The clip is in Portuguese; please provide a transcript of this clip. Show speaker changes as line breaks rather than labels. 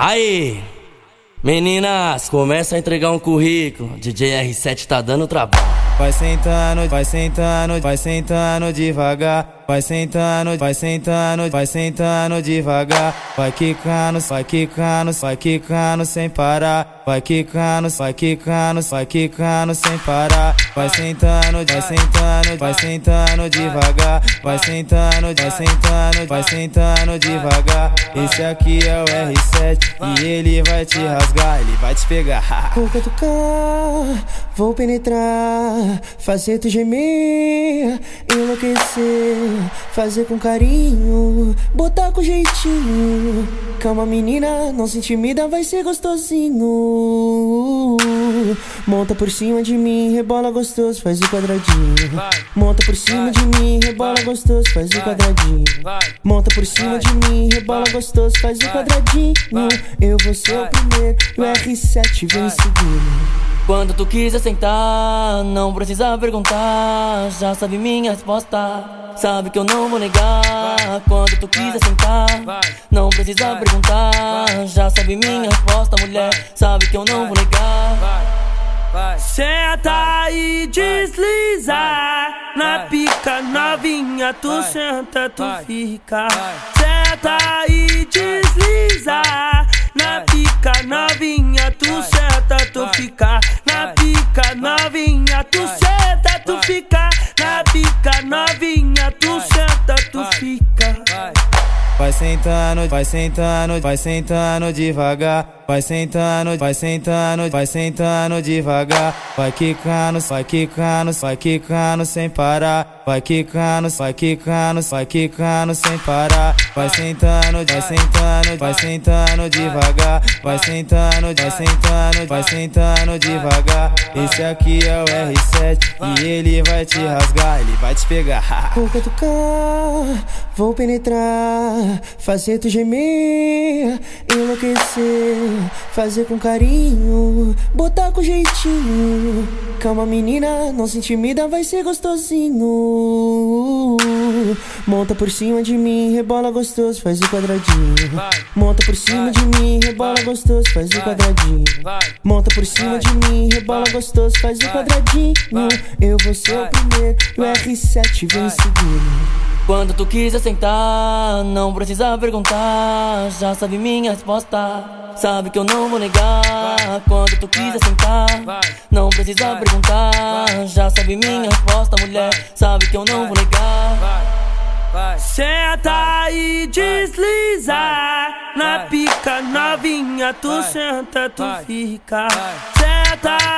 Aí, meninas, começa a entregar um currículo. DJ R7 tá dando trabalho.
Vai sentando, vai sentando, vai sentando devagar. Vai sentando, vai sentando, vai sentando devagar. Vai quicando, vai quicando, vai quicando sem parar. Vai quicando, vai quicando, vai quicando sem parar. Vai sentando, vai sentando, vai sentando devagar. Vai sentando, vai sentando, vai sentando devagar. Esse aqui é o R7 e ele vai te rasgar, ele vai te pegar.
Vou catucar, vou penetrar, fazer tu gemer, enlouquecer fazer com carinho, botar com jeitinho. Calma, menina, não se intimida, vai ser gostosinho. Monta por cima de mim, rebola gostoso, faz o quadradinho. Monta por cima de mim, rebola gostoso, faz o quadradinho. Monta por cima de mim, rebola gostoso, faz o quadradinho. Eu vou ser o primeiro, o R7 vem seguindo.
Quando tu quiser sentar, não precisa perguntar, já sabe minha resposta. Sabe que eu não vou negar. Quando tu quiser sentar, não precisa perguntar, já sabe minha resposta, mulher. Sabe que eu não vou negar.
Senta e desliza na pica novinha, tu senta, tu fica. Senta fica.
Vai sentando, vai sentando, vai sentando devagar. Vai sentando, vai sentando, vai sentando devagar. Vai quicando, vai quicando, vai quicando sem parar. Vai quicando, vai quicando, vai quicando sem parar. Vai sentando, vai sentando, vai sentando devagar. Vai sentando, vai sentando, vai sentando devagar. Esse aqui é o R7 e ele vai te rasgar, ele vai te pegar.
Vou catucar, vou penetrar, fazer tu gemer, enlouquecer fazer com carinho, botar com jeitinho. Calma, menina, não se intimida, vai ser gostosinho. Monta por cima de mim, rebola gostoso, faz o quadradinho. Monta por cima de mim, rebola gostoso, faz o quadradinho. Monta por cima de mim, rebola gostoso, faz o quadradinho. Eu vou ser o primeiro, o R7 vem seguindo.
Quando tu quiser sentar, não precisa perguntar, já sabe minha resposta. Sabe que eu não vou negar. Quando tu quiser sentar, não precisa perguntar, já sabe minha resposta, mulher. Sabe que eu não vou negar.
Senta e desliza. Na pica novinha, tu senta, tu fica. Senta